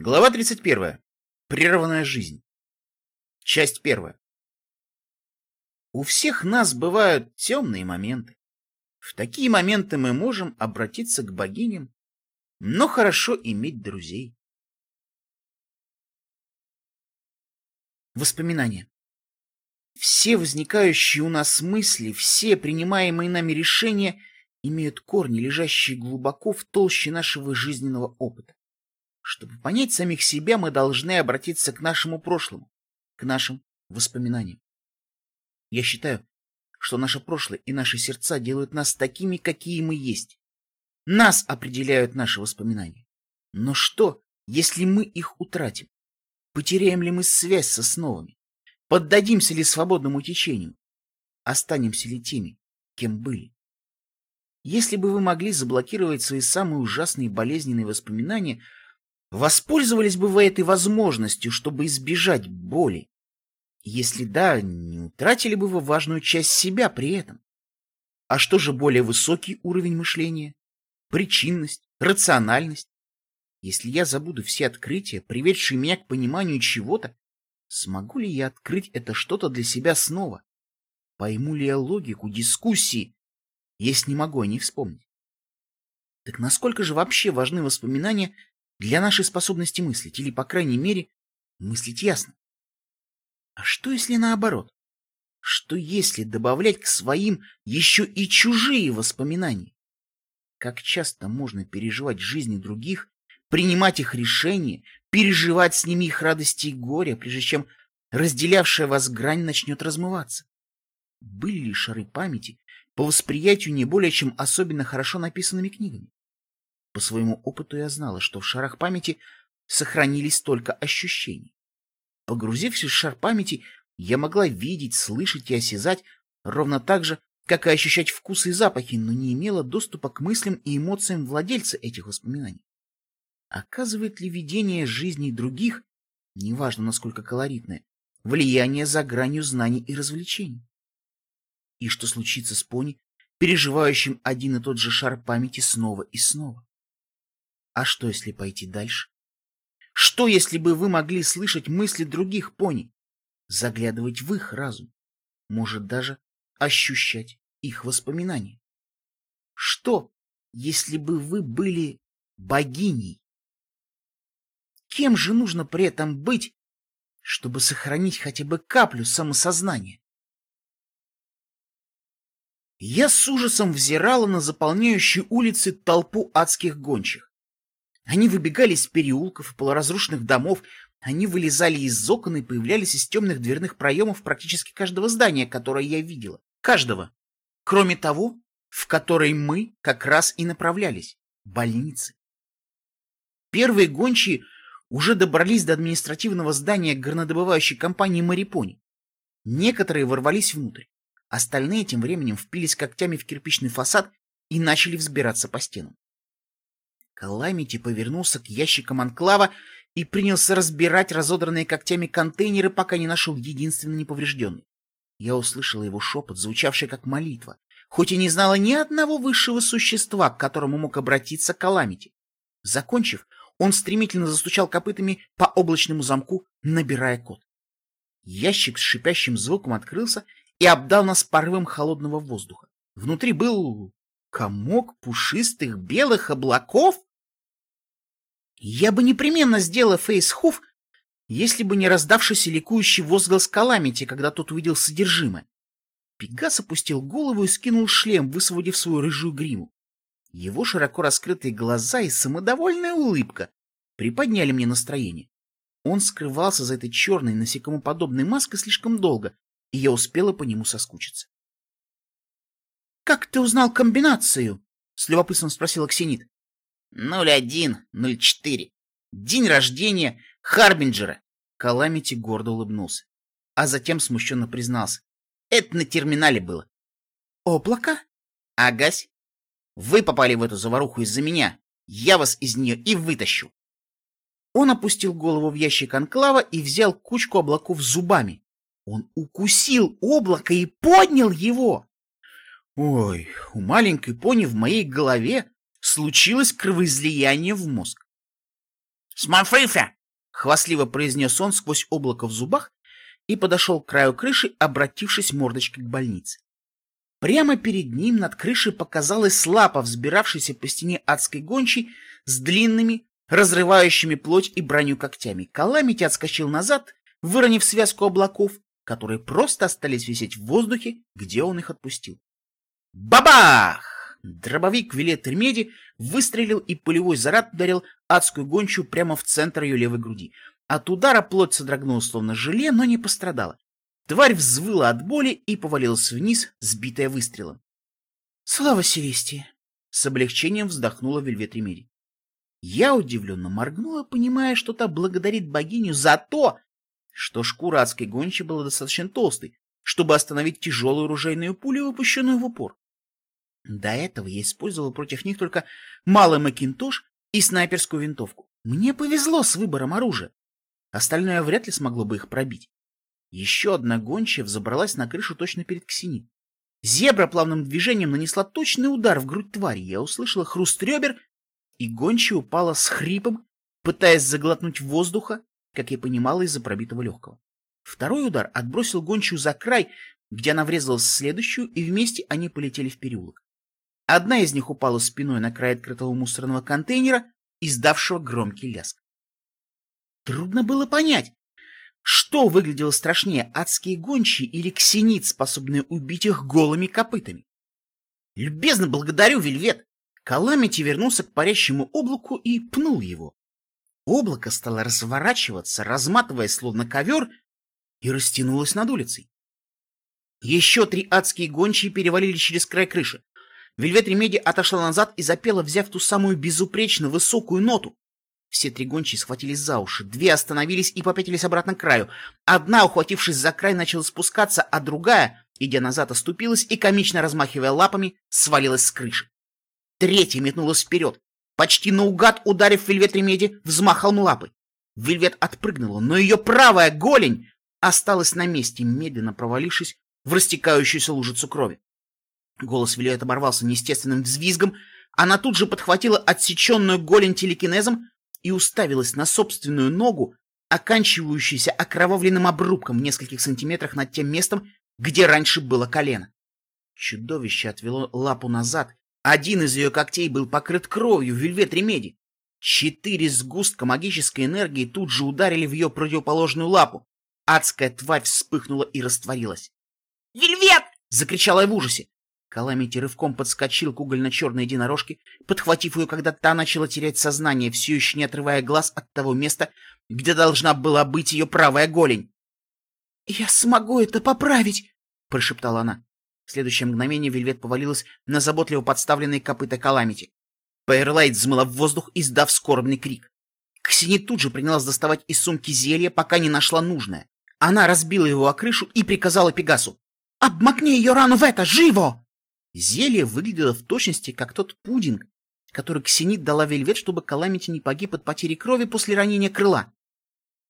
Глава 31. Прерванная жизнь. Часть первая. У всех нас бывают темные моменты. В такие моменты мы можем обратиться к богиням, но хорошо иметь друзей. Воспоминания. Все возникающие у нас мысли, все принимаемые нами решения имеют корни, лежащие глубоко в толще нашего жизненного опыта. Чтобы понять самих себя, мы должны обратиться к нашему прошлому, к нашим воспоминаниям. Я считаю, что наше прошлое и наши сердца делают нас такими, какие мы есть. Нас определяют наши воспоминания. Но что, если мы их утратим? Потеряем ли мы связь со основами? Поддадимся ли свободному течению? Останемся ли теми, кем были? Если бы вы могли заблокировать свои самые ужасные болезненные воспоминания – Воспользовались бы вы этой возможностью, чтобы избежать боли? Если да, не утратили бы вы важную часть себя при этом? А что же более высокий уровень мышления? Причинность, рациональность? Если я забуду все открытия, приведшие меня к пониманию чего-то, смогу ли я открыть это что-то для себя снова? Пойму ли я логику дискуссии, если не могу о них вспомнить? Так насколько же вообще важны воспоминания для нашей способности мыслить, или, по крайней мере, мыслить ясно. А что, если наоборот? Что, если добавлять к своим еще и чужие воспоминания? Как часто можно переживать жизни других, принимать их решения, переживать с ними их радости и горе, прежде чем разделявшая вас грань начнет размываться? Были ли шары памяти по восприятию не более чем особенно хорошо написанными книгами? По своему опыту я знала, что в шарах памяти сохранились только ощущения. Погрузившись в шар памяти, я могла видеть, слышать и осязать ровно так же, как и ощущать вкусы и запахи, но не имела доступа к мыслям и эмоциям владельца этих воспоминаний. Оказывает ли видение жизни других, неважно насколько колоритное, влияние за гранью знаний и развлечений? И что случится с пони, переживающим один и тот же шар памяти снова и снова? А что, если пойти дальше? Что, если бы вы могли слышать мысли других пони, заглядывать в их разум, может даже ощущать их воспоминания? Что, если бы вы были богиней? Кем же нужно при этом быть, чтобы сохранить хотя бы каплю самосознания? Я с ужасом взирала на заполняющую улицы толпу адских гончих. Они выбегали из переулков и полуразрушенных домов, они вылезали из окон и появлялись из темных дверных проемов практически каждого здания, которое я видела. Каждого. Кроме того, в которой мы как раз и направлялись. Больницы. Первые гончие уже добрались до административного здания горнодобывающей компании «Марипони». Некоторые ворвались внутрь. Остальные тем временем впились когтями в кирпичный фасад и начали взбираться по стенам. Каламити повернулся к ящикам анклава и принялся разбирать разодранные когтями контейнеры, пока не нашел единственно неповрежденный. Я услышала его шепот, звучавший как молитва, хоть и не знала ни одного высшего существа, к которому мог обратиться Каламити. Закончив, он стремительно застучал копытами по облачному замку, набирая код. Ящик с шипящим звуком открылся и обдал нас порывом холодного воздуха. Внутри был комок пушистых белых облаков. Я бы непременно сделал фейс-хуф, если бы не раздавшийся ликующий возглас Каламити, когда тот увидел содержимое. Пегас опустил голову и скинул шлем, высвободив свою рыжую гриму. Его широко раскрытые глаза и самодовольная улыбка приподняли мне настроение. Он скрывался за этой черной насекомоподобной маской слишком долго, и я успела по нему соскучиться. — Как ты узнал комбинацию? — с любопытством спросил Ксенит. 0104. День рождения Харбинджера. Каламити гордо улыбнулся, а затем смущенно признался. Это на терминале было. Облако? Агась. Вы попали в эту заваруху из-за меня. Я вас из нее и вытащу. Он опустил голову в ящик анклава и взял кучку облаков зубами. Он укусил облако и поднял его. Ой, у маленькой пони в моей голове случилось кровоизлияние в мозг. «Смафрифя!» — хвастливо произнес он сквозь облако в зубах и подошел к краю крыши, обратившись мордочкой к больнице. Прямо перед ним над крышей показалась лапа, взбиравшаяся по стене адской гончей с длинными, разрывающими плоть и броню когтями. Каламити отскочил назад, выронив связку облаков, которые просто остались висеть в воздухе, где он их отпустил. Бабах! Дробовик Вельвет Ремеди выстрелил, и пулевой заряд ударил адскую гончую прямо в центр ее левой груди. От удара плоть содрогнула словно желе, но не пострадала. Тварь взвыла от боли и повалилась вниз, сбитая выстрелом. — Слава Селестии! — с облегчением вздохнула Вельвет Ремеди. Я удивленно моргнула, понимая, что та благодарит богиню за то, что шкура адской гончей была достаточно толстой, чтобы остановить тяжелую ружейную пулю, выпущенную в упор. До этого я использовал против них только малый макинтош и снайперскую винтовку. Мне повезло с выбором оружия. Остальное вряд ли смогло бы их пробить. Еще одна гончая взобралась на крышу точно перед Ксени. Зебра плавным движением нанесла точный удар в грудь твари. Я услышала хруст ребер, и гончая упала с хрипом, пытаясь заглотнуть воздуха, как я понимала, из-за пробитого легкого. Второй удар отбросил гончую за край, где она врезалась в следующую, и вместе они полетели в переулок. Одна из них упала спиной на край открытого мусорного контейнера, издавшего громкий лязг. Трудно было понять, что выглядело страшнее, адские гончие или ксенит, способные убить их голыми копытами? Любезно благодарю, Вельвет! Каламити вернулся к парящему облаку и пнул его. Облако стало разворачиваться, разматываясь словно ковер, и растянулось над улицей. Еще три адские гончие перевалили через край крыши. Вельвет Ремеди отошла назад и запела, взяв ту самую безупречно высокую ноту. Все три гончие схватились за уши, две остановились и попятились обратно к краю. Одна, ухватившись за край, начала спускаться, а другая, идя назад, оступилась и, комично размахивая лапами, свалилась с крыши. Третья метнулась вперед. Почти наугад, ударив Вельвет Ремеди, взмахал лапы. Вельвет отпрыгнула, но ее правая голень осталась на месте, медленно провалившись в растекающуюся лужицу крови. Голос Вельвет оборвался неестественным взвизгом, она тут же подхватила отсеченную голень телекинезом, и уставилась на собственную ногу, оканчивающуюся окровавленным обрубком в нескольких сантиметрах над тем местом, где раньше было колено. Чудовище отвело лапу назад. Один из ее когтей был покрыт кровью в вельвет ремеди. Четыре сгустка магической энергии тут же ударили в ее противоположную лапу. Адская тварь вспыхнула и растворилась. «Вельвет!» — закричала я в ужасе. Каламити рывком подскочил к угольно-черной единорожке, подхватив ее, когда та начала терять сознание, все еще не отрывая глаз от того места, где должна была быть ее правая голень. — Я смогу это поправить! — прошептала она. В следующее мгновение Вельвет повалилась на заботливо подставленные копыта Каламити. Пейрлайт взмыла в воздух, издав скорбный крик. Ксени тут же принялась доставать из сумки зелье, пока не нашла нужное. Она разбила его о крышу и приказала Пегасу. «Обмакни ее рану в это! Живо!» Зелье выглядело в точности, как тот пудинг, который Ксенит дала Вельвет, чтобы Каламити не погиб от потери крови после ранения крыла.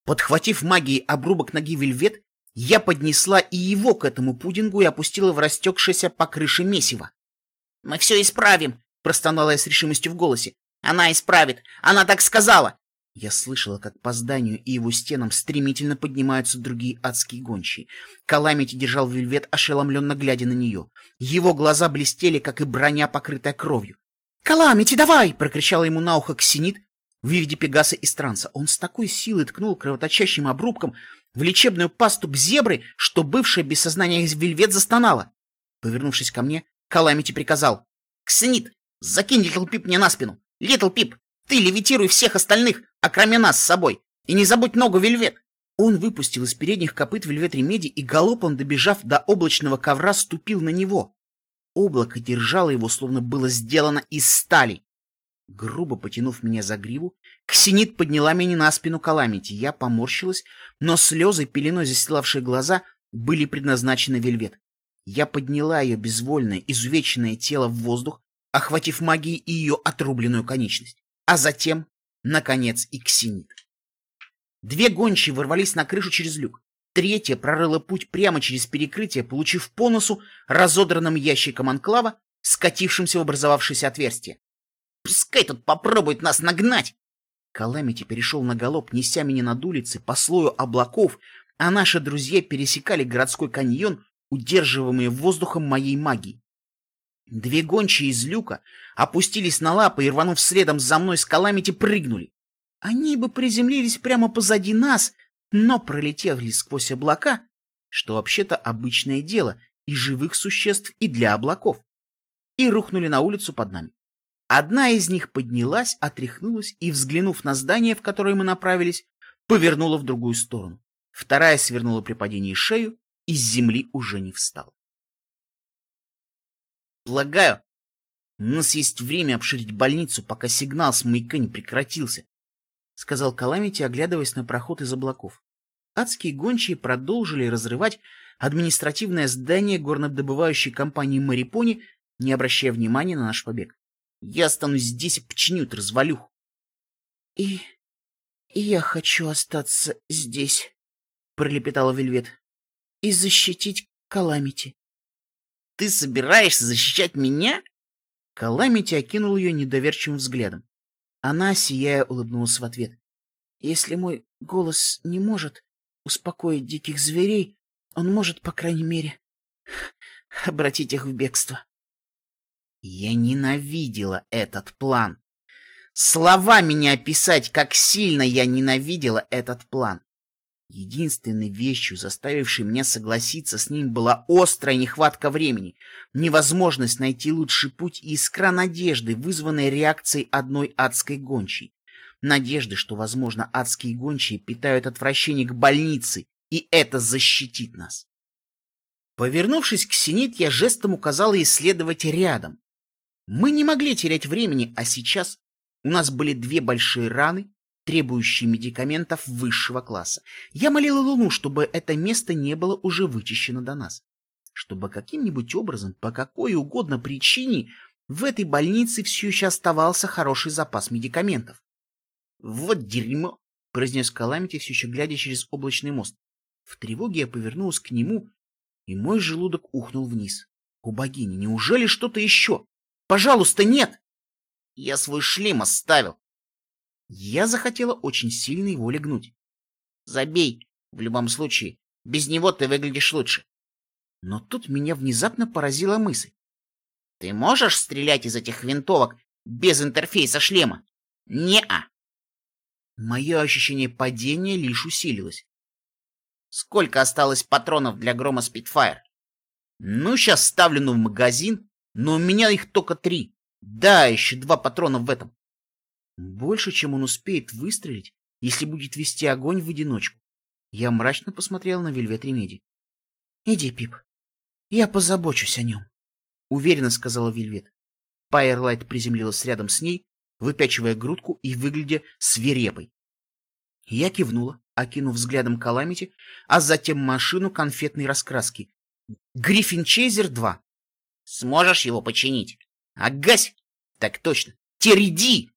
Подхватив магией обрубок ноги Вельвет, я поднесла и его к этому пудингу и опустила в растекшееся по крыше месиво. — Мы все исправим, — простонала я с решимостью в голосе. — Она исправит, она так сказала. Я слышала, как по зданию и его стенам стремительно поднимаются другие адские гончие. Каламити держал вельвет, ошеломленно глядя на нее. Его глаза блестели, как и броня, покрытая кровью. «Каламити, давай!» — прокричала ему на ухо Ксенит, выведя Пегаса из транса. Он с такой силой ткнул кровоточащим обрубком в лечебную пасту зебры, что бывшая без сознания Вельвет застонала. Повернувшись ко мне, Каламити приказал. «Ксенит, закинь Литл Пип мне на спину! Литл Пип, ты левитируй всех остальных, а кроме нас с тобой. И не забудь ногу Вельвет. Он выпустил из передних копыт Вельвет Ремеди и галопом, добежав до облачного ковра, ступил на него. Облако держало его, словно было сделано из стали. Грубо потянув меня за гриву, Ксенит подняла меня на спину Каламити. Я поморщилась, но слезы, пеленой застилавшие глаза, были предназначены Вельвет. Я подняла ее безвольное, изувеченное тело в воздух, охватив магией ее отрубленную конечность а затем, наконец, и ксенит. Две гончие ворвались на крышу через люк. Третья прорыла путь прямо через перекрытие, получив по носу разодранным ящиком анклава, скатившимся в образовавшееся отверстие. «Пускай тут попробует нас нагнать!» Каламити перешел на галоп, неся меня над улицей по слою облаков, а наши друзья пересекали городской каньон, удерживаемые воздухом моей магии. Две гончие из люка опустились на лапы и, рванув следом за мной с Каламити, прыгнули. Они бы приземлились прямо позади нас, но пролетели сквозь облака, что вообще-то обычное дело и живых существ, и для облаков, и рухнули на улицу под нами. Одна из них поднялась, отряхнулась и, взглянув на здание, в которое мы направились, повернула в другую сторону. Вторая свернула при падении шею и с земли уже не встала. Полагаю, у нас есть время обширить больницу, пока сигнал с маяка не прекратился, — сказал Каламити, оглядываясь на проход из облаков. Адские гончие продолжили разрывать административное здание горнодобывающей компании Марипони, не обращая внимания на наш побег. Я останусь здесь и починю развалюху. — И... и я хочу остаться здесь, — пролепетала Вельвет, — и защитить Каламити. — Ты собираешься защищать меня? Каламити окинул ее недоверчивым взглядом. Она, сияя, улыбнулась в ответ. — Если мой голос не может успокоить диких зверей, он может, по крайней мере, обратить их в бегство. Я ненавидела этот план. Словами не описать, как сильно я ненавидела этот план. Единственной вещью, заставившей меня согласиться с ним, была острая нехватка времени, невозможность найти лучший путь и искра надежды, вызванная реакцией одной адской гончей. Надежды, что, возможно, адские гончие питают отвращение к больнице, и это защитит нас. Повернувшись к Синит, я жестом указала исследовать рядом. Мы не могли терять времени, а сейчас у нас были две большие раны, требующие медикаментов высшего класса. Я молила Луну, чтобы это место не было уже вычищено до нас. Чтобы каким-нибудь образом, по какой угодно причине, в этой больнице все еще оставался хороший запас медикаментов. — Вот дерьмо! — произнес Каламити, все еще глядя через облачный мост. В тревоге я повернулась к нему, и мой желудок ухнул вниз. — У богини, неужели что-то еще? Пожалуйста, нет! Я свой шлем оставил. Я захотела очень сильно его легнуть. Забей, в любом случае, без него ты выглядишь лучше. Но тут меня внезапно поразила мысль. Ты можешь стрелять из этих винтовок без интерфейса шлема? Не-а. Мое ощущение падения лишь усилилось. Сколько осталось патронов для грома Спитфайр? Ну, сейчас ставлю в магазин но у меня их только три. Да, еще два патрона в этом. Больше, чем он успеет выстрелить, если будет вести огонь в одиночку. Я мрачно посмотрел на Вельвет Ремеди. — Иди, Пип, я позабочусь о нем, — уверенно сказала Вельвет. Пайерлайт приземлилась рядом с ней, выпячивая грудку и выглядя свирепой. Я кивнула, окинув взглядом Каламити, а затем машину конфетной раскраски. Гриффин Чейзер 2. Сможешь его починить? Агась! Так точно. Тереди!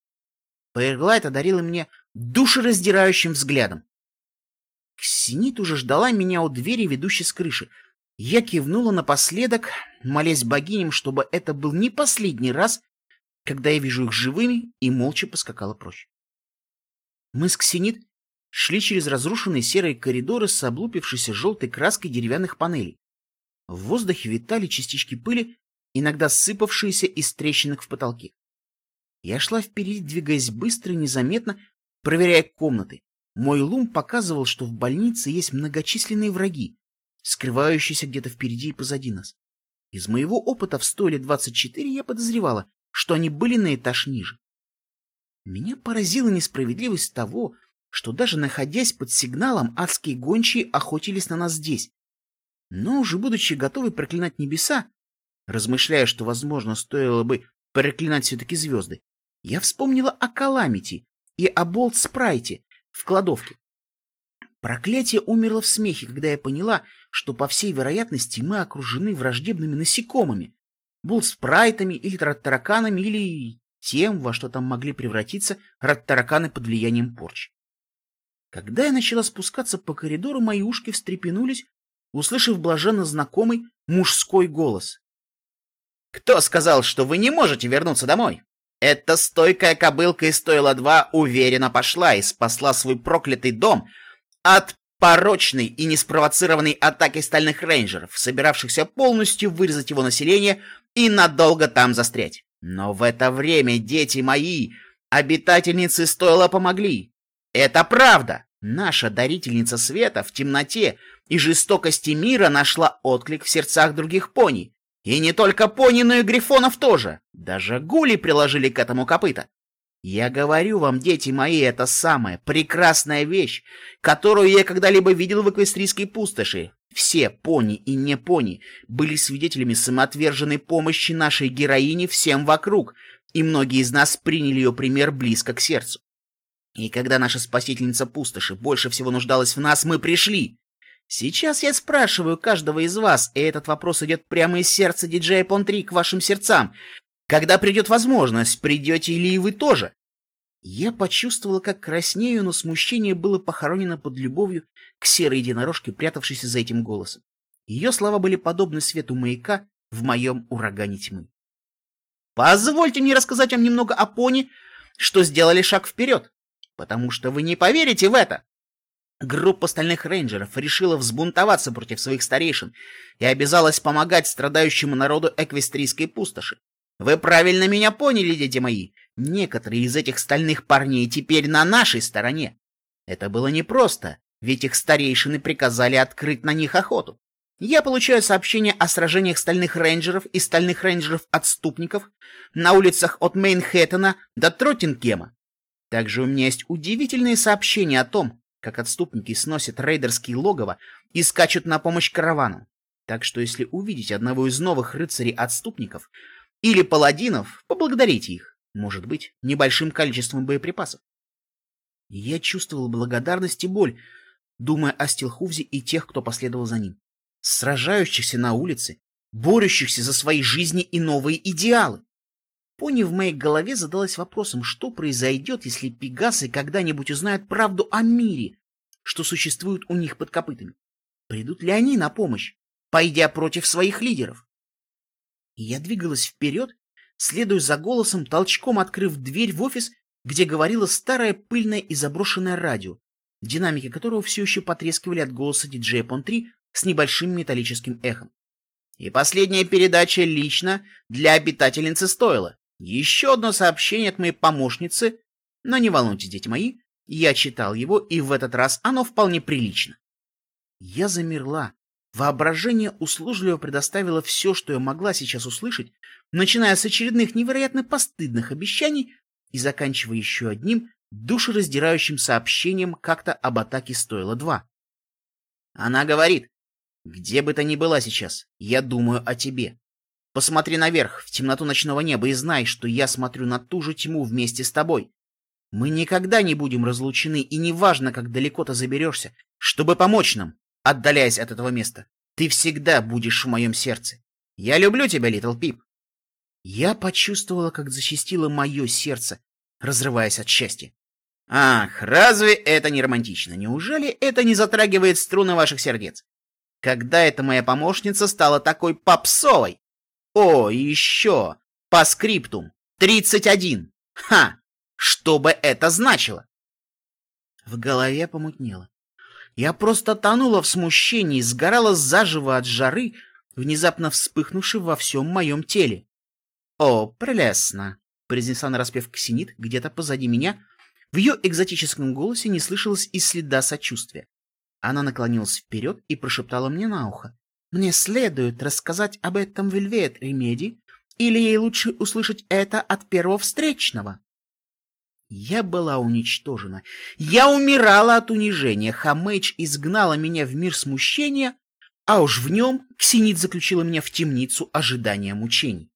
Пейрглайт одарила мне душераздирающим взглядом. Ксенит уже ждала меня у двери, ведущей с крыши. Я кивнула напоследок, молясь богиням, чтобы это был не последний раз, когда я вижу их живыми, и молча поскакала прочь. Мы с Ксенит шли через разрушенные серые коридоры с облупившейся желтой краской деревянных панелей. В воздухе витали частички пыли, иногда сыпавшиеся из трещинок в потолке. Я шла впереди, двигаясь быстро и незаметно, проверяя комнаты. Мой лум показывал, что в больнице есть многочисленные враги, скрывающиеся где-то впереди и позади нас. Из моего опыта в стойле 24 я подозревала, что они были на этаж ниже. Меня поразила несправедливость того, что даже находясь под сигналом, адские гончие охотились на нас здесь. Но уже будучи готовы проклинать небеса, Размышляя, что, возможно, стоило бы проклинать все-таки звезды, я вспомнила о Каламити и о Болт-Спрайте в кладовке. Проклятие умерло в смехе, когда я поняла, что, по всей вероятности, мы окружены враждебными насекомыми, булспрайтами или тараканами, или тем, во что там могли превратиться тараканы под влиянием порчи. Когда я начала спускаться по коридору, мои ушки встрепенулись, услышав блаженно знакомый мужской голос. Кто сказал, что вы не можете вернуться домой? Эта стойкая кобылка из стойла 2 уверенно пошла и спасла свой проклятый дом от порочной и неспровоцированной атаки стальных рейнджеров, собиравшихся полностью вырезать его население и надолго там застрять. Но в это время дети мои, обитательницы стойла, помогли. Это правда. Наша дарительница света в темноте и жестокости мира нашла отклик в сердцах других пони. И не только пони, но и грифонов тоже. Даже гули приложили к этому копыта. Я говорю вам, дети мои, это самая прекрасная вещь, которую я когда-либо видел в эквестрийской пустоши. Все, пони и не пони, были свидетелями самоотверженной помощи нашей героине всем вокруг, и многие из нас приняли ее пример близко к сердцу. И когда наша спасительница пустоши больше всего нуждалась в нас, мы пришли. Сейчас я спрашиваю каждого из вас, и этот вопрос идет прямо из сердца диджея Понтри к вашим сердцам. Когда придет возможность, придете ли и вы тоже? Я почувствовала, как краснею, но смущение было похоронено под любовью к серой единорожке, прятавшейся за этим голосом. Ее слова были подобны свету маяка в моем урагане тьмы. Позвольте мне рассказать вам немного о пони, что сделали шаг вперед, потому что вы не поверите в это. Группа стальных рейнджеров решила взбунтоваться против своих старейшин и обязалась помогать страдающему народу эквестрийской пустоши. Вы правильно меня поняли, дети мои. Некоторые из этих стальных парней теперь на нашей стороне. Это было непросто, ведь их старейшины приказали открыть на них охоту. Я получаю сообщения о сражениях стальных рейнджеров и стальных рейнджеров-отступников на улицах от Мейнхэттена до Троттингема. Также у меня есть удивительные сообщения о том, как отступники сносят рейдерские логово и скачут на помощь каравану. Так что если увидите одного из новых рыцарей-отступников, или паладинов, поблагодарите их, может быть, небольшим количеством боеприпасов. Я чувствовал благодарность и боль, думая о Стилхувзе и тех, кто последовал за ним. Сражающихся на улице, борющихся за свои жизни и новые идеалы. Пони в моей голове задалась вопросом, что произойдет, если пегасы когда-нибудь узнают правду о мире, что существует у них под копытами. Придут ли они на помощь, пойдя против своих лидеров? Я двигалась вперед, следуя за голосом, толчком открыв дверь в офис, где говорило старое пыльное и заброшенное радио, динамики которого все еще потрескивали от голоса диджея Пон-3 с небольшим металлическим эхом. И последняя передача лично для обитательницы стоила. Еще одно сообщение от моей помощницы, но не волнуйтесь, дети мои, я читал его, и в этот раз оно вполне прилично. Я замерла, Воображение услужливо предоставило все, что я могла сейчас услышать, начиная с очередных невероятно постыдных обещаний и заканчивая еще одним душераздирающим сообщением как-то об атаке стоило два. Она говорит, где бы ты ни была сейчас, я думаю о тебе. Посмотри наверх, в темноту ночного неба, и знай, что я смотрю на ту же тьму вместе с тобой. Мы никогда не будем разлучены, и неважно, как далеко ты заберешься, чтобы помочь нам, отдаляясь от этого места. Ты всегда будешь в моем сердце. Я люблю тебя, Литл Пип. Я почувствовала, как зачастило мое сердце, разрываясь от счастья. Ах, разве это не романтично? Неужели это не затрагивает струны ваших сердец? Когда эта моя помощница стала такой попсовой? О, еще, по скриптум, 31. Ха! Что бы это значило? В голове помутнело. Я просто тонула в смущении, сгорала заживо от жары, внезапно вспыхнувшей во всем моем теле. «О, прелестно!» — произнесла нараспев Ксенит где-то позади меня. В ее экзотическом голосе не слышалось и следа сочувствия. Она наклонилась вперед и прошептала мне на ухо. «Мне следует рассказать об этом Вельвет Ремеди, или ей лучше услышать это от первого встречного?» Я была уничтожена. Я умирала от унижения. Хамэч изгнала меня в мир смущения, а уж в нем Ксенит заключила меня в темницу ожидания мучений.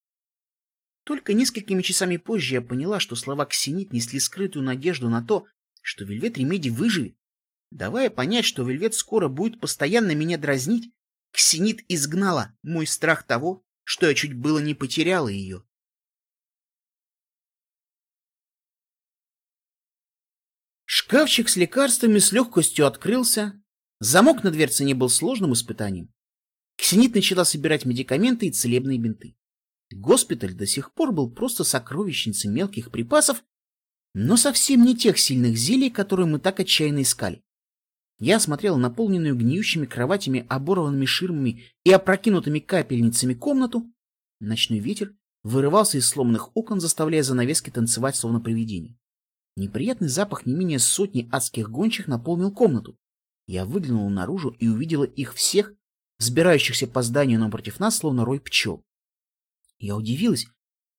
Только несколькими часами позже я поняла, что слова Ксенит несли скрытую надежду на то, что Вельвет Ремеди выживет. Давая понять, что Вельвет скоро будет постоянно меня дразнить, Ксенит изгнала мой страх того, что я чуть было не потеряла ее. Шкафчик с лекарствами с легкостью открылся. Замок на дверце не был сложным испытанием. Ксенит начала собирать медикаменты и целебные бинты. Госпиталь до сих пор был просто сокровищницей мелких припасов, но совсем не тех сильных зелий, которые мы так отчаянно искали. Я осмотрел наполненную гниющими кроватями, оборванными ширмами и опрокинутыми капельницами комнату. Ночной ветер вырывался из сломанных окон, заставляя занавески танцевать, словно привидение. Неприятный запах не менее сотни адских гончих наполнил комнату. Я выглянул наружу и увидела их всех, взбирающихся по зданию напротив нас, словно рой пчел. Я удивилась,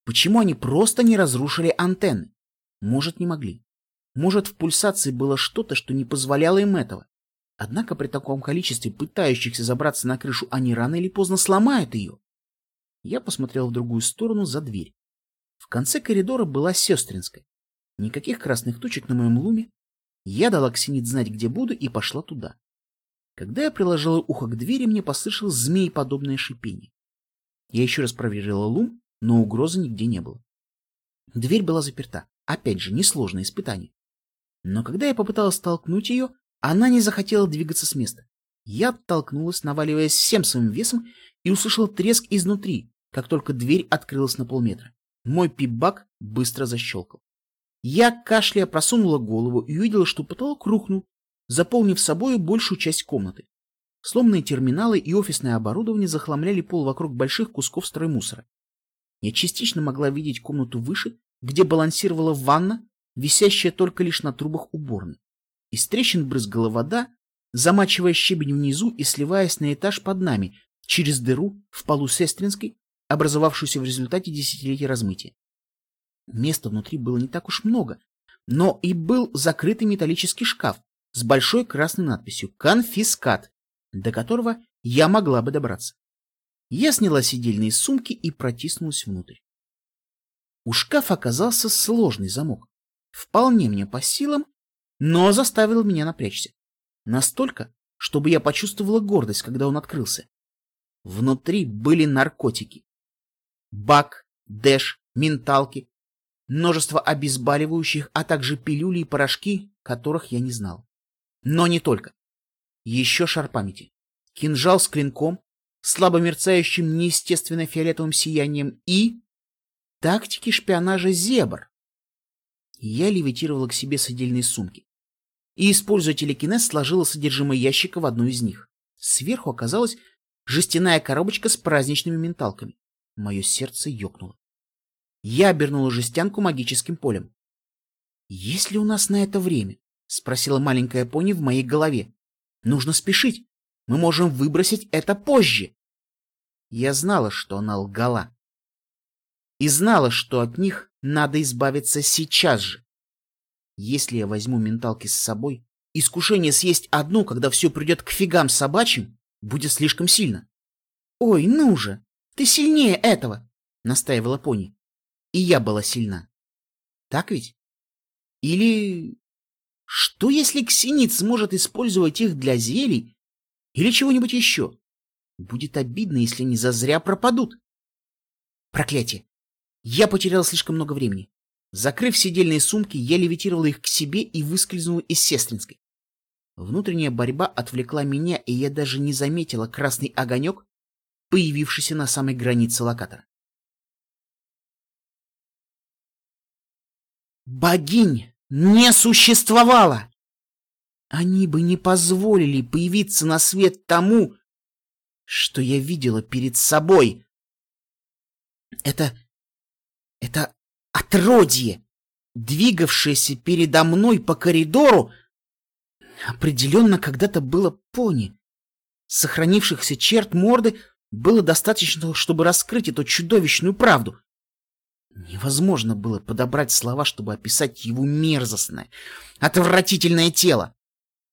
почему они просто не разрушили антенны. Может, не могли. Может, в пульсации было что-то, что не позволяло им этого. Однако при таком количестве пытающихся забраться на крышу они рано или поздно сломают ее. Я посмотрел в другую сторону за дверь. В конце коридора была сестринская. Никаких красных точек на моем луме. Я дала Ксенит знать, где буду, и пошла туда. Когда я приложила ухо к двери, мне послышалось змееподобное шипение. Я еще раз проверила лум, но угрозы нигде не было. Дверь была заперта. Опять же, несложное испытание. Но когда я попыталась толкнуть ее, она не захотела двигаться с места. Я оттолкнулась, наваливаясь всем своим весом, и услышал треск изнутри, как только дверь открылась на полметра. Мой пипбак быстро защелкал. Я, кашляя, просунула голову и увидела, что потолок рухнул, заполнив собой большую часть комнаты. Сломанные терминалы и офисное оборудование захламляли пол вокруг больших кусков строймусора. Я частично могла видеть комнату выше, где балансировала ванна, висящая только лишь на трубах уборной. Из трещин брызгала вода, замачивая щебень внизу и сливаясь на этаж под нами, через дыру в полу сестринской, образовавшуюся в результате десятилетия размытия. Места внутри было не так уж много, но и был закрытый металлический шкаф с большой красной надписью «Конфискат», до которого я могла бы добраться. Я сняла сидельные сумки и протиснулась внутрь. У шкафа оказался сложный замок вполне мне по силам, но заставил меня напрячься. Настолько, чтобы я почувствовала гордость, когда он открылся. Внутри были наркотики. Бак, дэш, менталки, множество обезболивающих, а также пилюли и порошки, которых я не знал. Но не только. Еще шар памяти. Кинжал с клинком, слабо мерцающим неестественно фиолетовым сиянием и... Тактики шпионажа зебр, я левитировала к себе с отдельной сумки и, используя телекинез, сложила содержимое ящика в одну из них. Сверху оказалась жестяная коробочка с праздничными менталками. Мое сердце ёкнуло. Я обернула жестянку магическим полем. «Есть ли у нас на это время?» — спросила маленькая пони в моей голове. «Нужно спешить. Мы можем выбросить это позже». Я знала, что она лгала. И знала, что от них надо избавиться сейчас же. Если я возьму менталки с собой, искушение съесть одну, когда все придет к фигам собачьим, будет слишком сильно. — Ой, ну же, ты сильнее этого! — настаивала пони. И я была сильна. Так ведь? Или... Что, если Ксенит сможет использовать их для зелий или чего-нибудь еще? Будет обидно, если они зазря пропадут. Проклятие! Я потерял слишком много времени. Закрыв сидельные сумки, я левитировал их к себе и выскользнул из сестринской. Внутренняя борьба отвлекла меня, и я даже не заметила красный огонек, появившийся на самой границе локатора. Богинь не существовало! Они бы не позволили появиться на свет тому, что я видела перед собой. Это это отродье, двигавшееся передо мной по коридору, определенно когда-то было пони. Сохранившихся черт морды было достаточно, чтобы раскрыть эту чудовищную правду. Невозможно было подобрать слова, чтобы описать его мерзостное, отвратительное тело.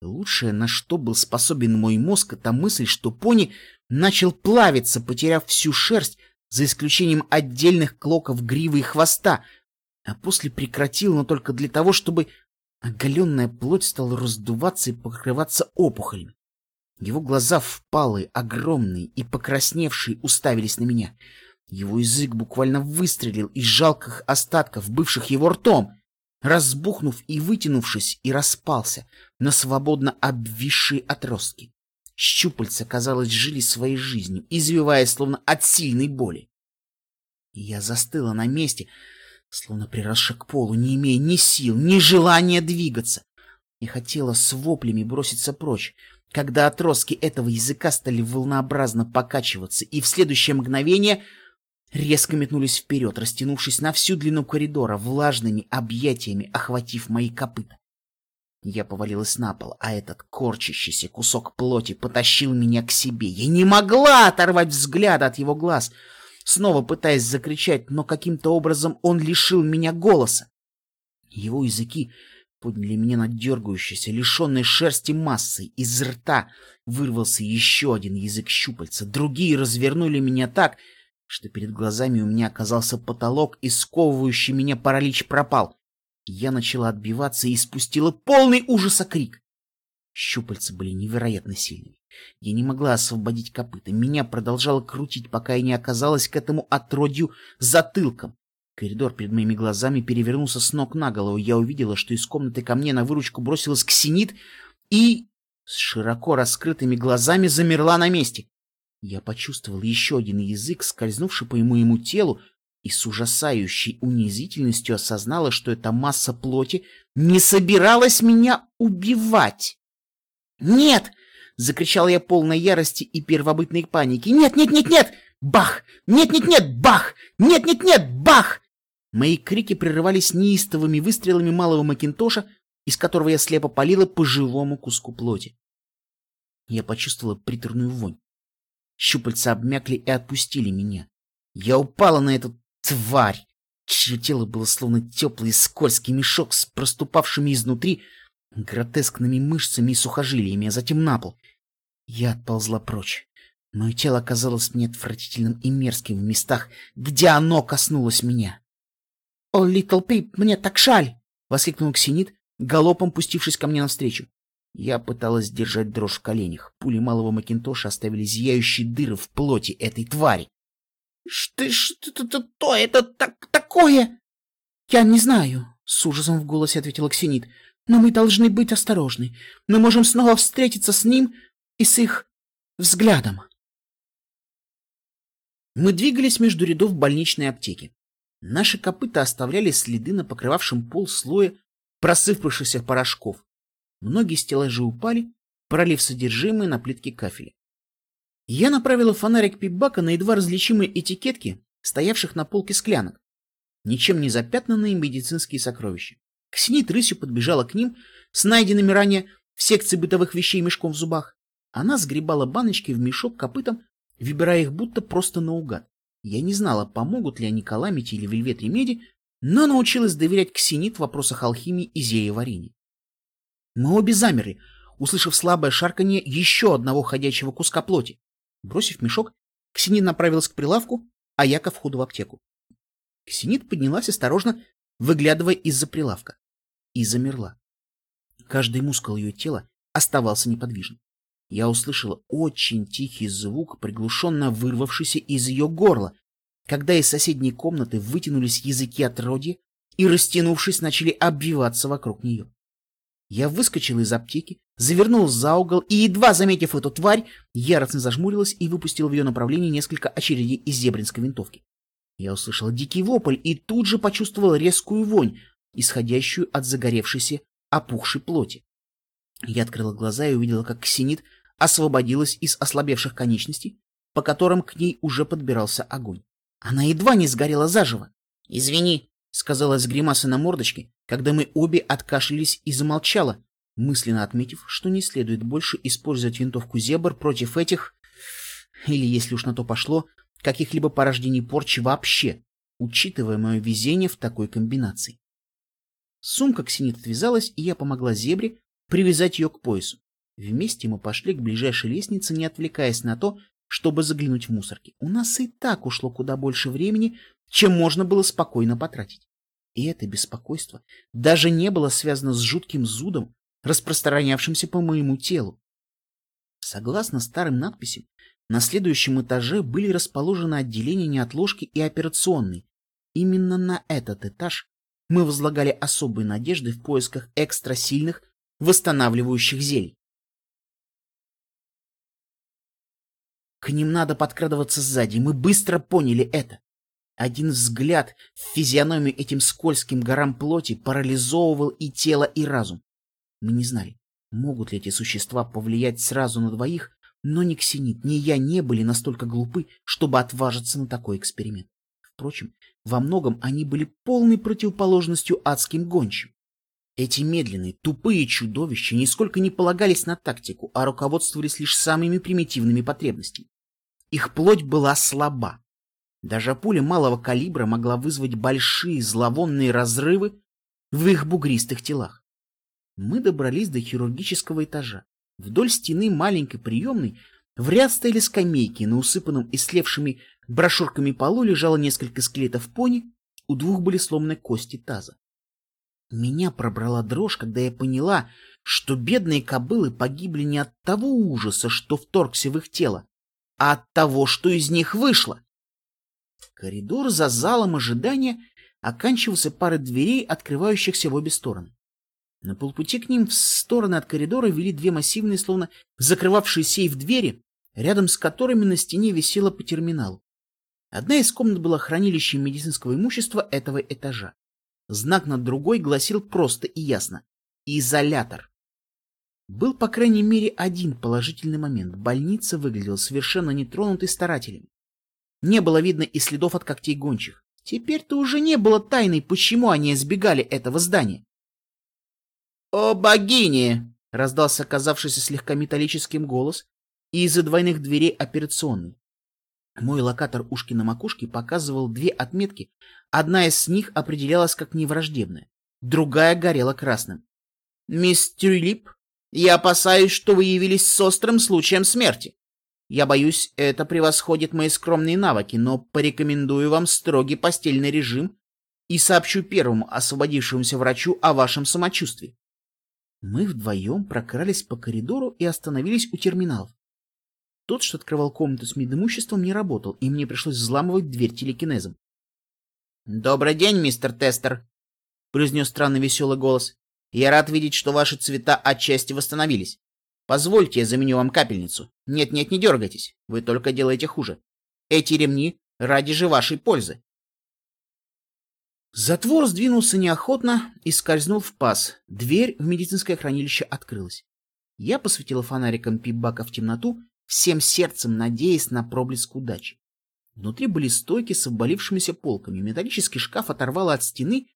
Лучшее, на что был способен мой мозг, это мысль, что пони начал плавиться, потеряв всю шерсть, за исключением отдельных клоков гривы и хвоста, а после прекратил, но только для того, чтобы оголенная плоть стала раздуваться и покрываться опухолями. Его глаза впалые, огромные и покрасневшие уставились на меня. Его язык буквально выстрелил из жалких остатков, бывших его ртом, разбухнув и вытянувшись, и распался на свободно обвисшие отростки. Щупальца, казалось, жили своей жизнью, извиваясь словно от сильной боли. Я застыла на месте, словно приросшая к полу, не имея ни сил, ни желания двигаться. И хотела с воплями броситься прочь, когда отростки этого языка стали волнообразно покачиваться, и в следующее мгновение резко метнулись вперед, растянувшись на всю длину коридора, влажными объятиями охватив мои копыта. Я повалилась на пол, а этот корчащийся кусок плоти потащил меня к себе. Я не могла оторвать взгляд от его глаз, снова пытаясь закричать, но каким-то образом он лишил меня голоса. Его языки подняли меня над дергающейся, лишенной шерсти массой. Из рта вырвался еще один язык щупальца. Другие развернули меня так, что перед глазами у меня оказался потолок, и сковывающий меня паралич пропал. Я начала отбиваться и спустила полный ужаса крик. Щупальца были невероятно сильными. Я не могла освободить копыта. Меня продолжало крутить, пока я не оказалась к этому отродью затылком. Коридор перед моими глазами перевернулся с ног на голову. Я увидела, что из комнаты ко мне на выручку бросилась ксенит и с широко раскрытыми глазами замерла на месте. Я почувствовал еще один язык, скользнувший по моему телу, и с ужасающей унизительностью осознала, что эта масса плоти не собиралась меня убивать. «Нет!» — закричал я полной ярости и первобытной паники. «Нет, нет, нет, нет! Бах! Нет, нет, нет! Бах! Нет, нет, нет! Бах!» Мои крики прерывались неистовыми выстрелами малого Макинтоша, из которого я слепо палила по живому куску плоти. Я почувствовала приторную вонь. Щупальца обмякли и отпустили меня. Я упала на этот Тварь! Чье тело было словно теплый и скользкий мешок с проступавшими изнутри гротескными мышцами и сухожилиями, а затем на пол. Я отползла прочь. Мое тело оказалось мне отвратительным и мерзким в местах, где оно коснулось меня. — О, Литл Пип, мне так жаль! — воскликнул Ксенит, галопом пустившись ко мне навстречу. Я пыталась держать дрожь в коленях. Пули малого Макинтоша оставили зияющие дыры в плоти этой твари. Что, что, что это так, такое? Я не знаю, с ужасом в голосе ответила Ксенит. Но мы должны быть осторожны. Мы можем снова встретиться с ним и с их взглядом. Мы двигались между рядов больничной аптеки. Наши копыта оставляли следы на покрывавшем пол слое просыпавшихся порошков. Многие стеллажи упали, пролив содержимое на плитке кафеля. Я направила фонарик Пипбака на едва различимые этикетки, стоявших на полке склянок. Ничем не запятнанные медицинские сокровища. Ксенит рысью подбежала к ним с найденными ранее в секции бытовых вещей мешком в зубах. Она сгребала баночки в мешок копытом, выбирая их будто просто наугад. Я не знала, помогут ли они каламити или вельвет ремеди, но научилась доверять Ксенит в вопросах алхимии и зельеварения. Мы обе замерли, услышав слабое шарканье еще одного ходячего куска плоти. Бросив мешок, Ксенит направилась к прилавку, а я ко входу в аптеку. Ксенит поднялась осторожно, выглядывая из-за прилавка, и замерла. Каждый мускул ее тела оставался неподвижным. Я услышала очень тихий звук, приглушенно вырвавшийся из ее горла, когда из соседней комнаты вытянулись языки отродья и, растянувшись, начали обвиваться вокруг нее. Я выскочил из аптеки, завернул за угол и, едва заметив эту тварь, яростно зажмурилась и выпустил в ее направлении несколько очередей из зебринской винтовки. Я услышал дикий вопль и тут же почувствовал резкую вонь, исходящую от загоревшейся, опухшей плоти. Я открыла глаза и увидела, как ксенит освободилась из ослабевших конечностей, по которым к ней уже подбирался огонь. Она едва не сгорела заживо. «Извини», — сказала с гримасой на мордочке, когда мы обе откашлялись и замолчала, мысленно отметив, что не следует больше использовать винтовку «Зебр» против этих, или, если уж на то пошло, каких-либо порождений порчи вообще, учитывая мое везение в такой комбинации. Сумка Ксенит отвязалась, и я помогла Зебре привязать ее к поясу. Вместе мы пошли к ближайшей лестнице, не отвлекаясь на то, чтобы заглянуть в мусорки. У нас и так ушло куда больше времени, чем можно было спокойно потратить. И это беспокойство даже не было связано с жутким зудом, распространявшимся по моему телу. Согласно старым надписям, на следующем этаже были расположены отделения неотложки и операционной. Именно на этот этаж мы возлагали особые надежды в поисках экстрасильных восстанавливающих зелий. К ним надо подкрадываться сзади, мы быстро поняли это. Один взгляд в физиономию этим скользким горам плоти парализовывал и тело, и разум. Мы не знали, могут ли эти существа повлиять сразу на двоих, но ни Ксенит, ни я не были настолько глупы, чтобы отважиться на такой эксперимент. Впрочем, во многом они были полной противоположностью адским гончим. Эти медленные, тупые чудовища нисколько не полагались на тактику, а руководствовались лишь самыми примитивными потребностями. Их плоть была слаба. Даже пуля малого калибра могла вызвать большие зловонные разрывы в их бугристых телах. Мы добрались до хирургического этажа. Вдоль стены маленькой приемной в ряд стояли скамейки, на усыпанном ислевшими брошюрками полу лежало несколько скелетов пони, у двух были сломаны кости таза. Меня пробрала дрожь, когда я поняла, что бедные кобылы погибли не от того ужаса, что вторгся в их тело, а от того, что из них вышло. Коридор за залом ожидания оканчивался парой дверей, открывающихся в обе стороны. На полпути к ним в стороны от коридора вели две массивные, словно закрывавшие сейф двери, рядом с которыми на стене висело по терминалу. Одна из комнат была хранилищем медицинского имущества этого этажа. Знак над другой гласил просто и ясно — изолятор. Был, по крайней мере, один положительный момент. Больница выглядела совершенно нетронутой старателями. Не было видно и следов от когтей гончих. Теперь-то уже не было тайной, почему они избегали этого здания. «О, богини!» — раздался оказавшийся слегка металлическим голос из-за двойных дверей операционной. Мой локатор ушки на макушке показывал две отметки. Одна из них определялась как невраждебная, другая горела красным. «Мисс Трюлип, я опасаюсь, что вы явились с острым случаем смерти. Я боюсь, это превосходит мои скромные навыки, но порекомендую вам строгий постельный режим и сообщу первому освободившемуся врачу о вашем самочувствии. Мы вдвоем прокрались по коридору и остановились у терминалов. Тот, что открывал комнату с медимуществом, не работал, и мне пришлось взламывать дверь телекинезом. «Добрый день, мистер Тестер», — произнес странный веселый голос. «Я рад видеть, что ваши цвета отчасти восстановились. Позвольте, я заменю вам капельницу. Нет-нет, не дергайтесь, вы только делаете хуже. Эти ремни ради же вашей пользы. Затвор сдвинулся неохотно и скользнул в паз. Дверь в медицинское хранилище открылась. Я посветила фонариком пипбака в темноту, всем сердцем надеясь на проблеск удачи. Внутри были стойки с обвалившимися полками. Металлический шкаф оторвало от стены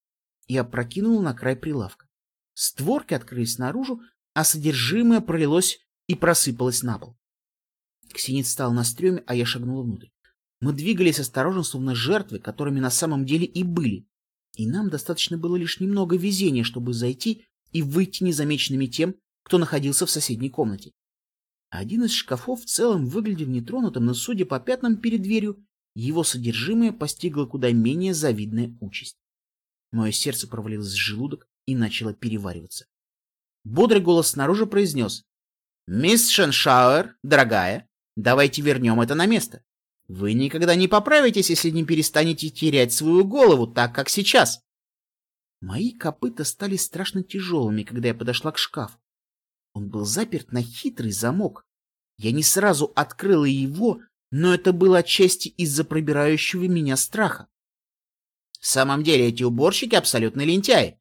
и опрокинул на край прилавка. Створки открылись наружу, а содержимое пролилось и просыпалось на пол. Ксенит встал на стреме, а я шагнула внутрь. Мы двигались осторожно, словно жертвы, которыми на самом деле и были и нам достаточно было лишь немного везения, чтобы зайти и выйти незамеченными тем, кто находился в соседней комнате. Один из шкафов в целом выглядел нетронутым, но, судя по пятнам перед дверью, его содержимое постигло куда менее завидная участь. Мое сердце провалилось в желудок и начало перевариваться. Бодрый голос снаружи произнес. «Мисс Шеншауэр, дорогая, давайте вернем это на место. Вы никогда не поправитесь, если не перестанете терять свою голову, так как сейчас. Мои копыта стали страшно тяжелыми, когда я подошла к шкафу. Он был заперт на хитрый замок. Я не сразу открыла его, но это было отчасти из-за пробирающего меня страха. В самом деле эти уборщики абсолютно лентяи.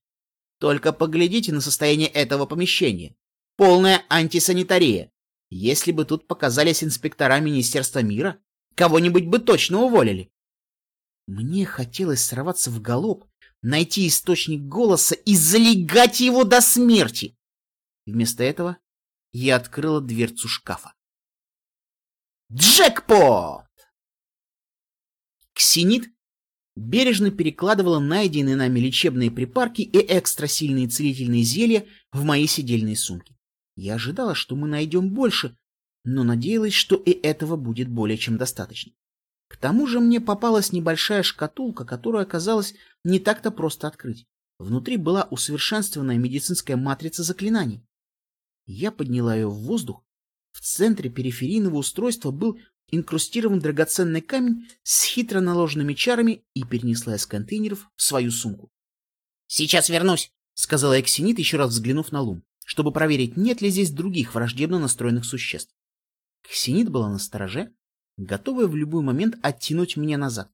Только поглядите на состояние этого помещения. Полная антисанитария. Если бы тут показались инспектора Министерства мира, Кого-нибудь бы точно уволили. Мне хотелось сорваться в галоп, найти источник голоса и залегать его до смерти. Вместо этого я открыла дверцу шкафа. Джекпот! Ксенит бережно перекладывала найденные нами лечебные припарки и экстрасильные целительные зелья в мои сидельные сумки. Я ожидала, что мы найдем больше, но надеялась, что и этого будет более чем достаточно. К тому же мне попалась небольшая шкатулка, которую оказалось не так-то просто открыть. Внутри была усовершенствованная медицинская матрица заклинаний. Я подняла ее в воздух. В центре периферийного устройства был инкрустирован драгоценный камень с хитро наложенными чарами и перенесла из контейнеров в свою сумку. — Сейчас вернусь, — сказала Эксинит, еще раз взглянув на лум, чтобы проверить, нет ли здесь других враждебно настроенных существ. Ксенит была на стороже, готовая в любой момент оттянуть меня назад.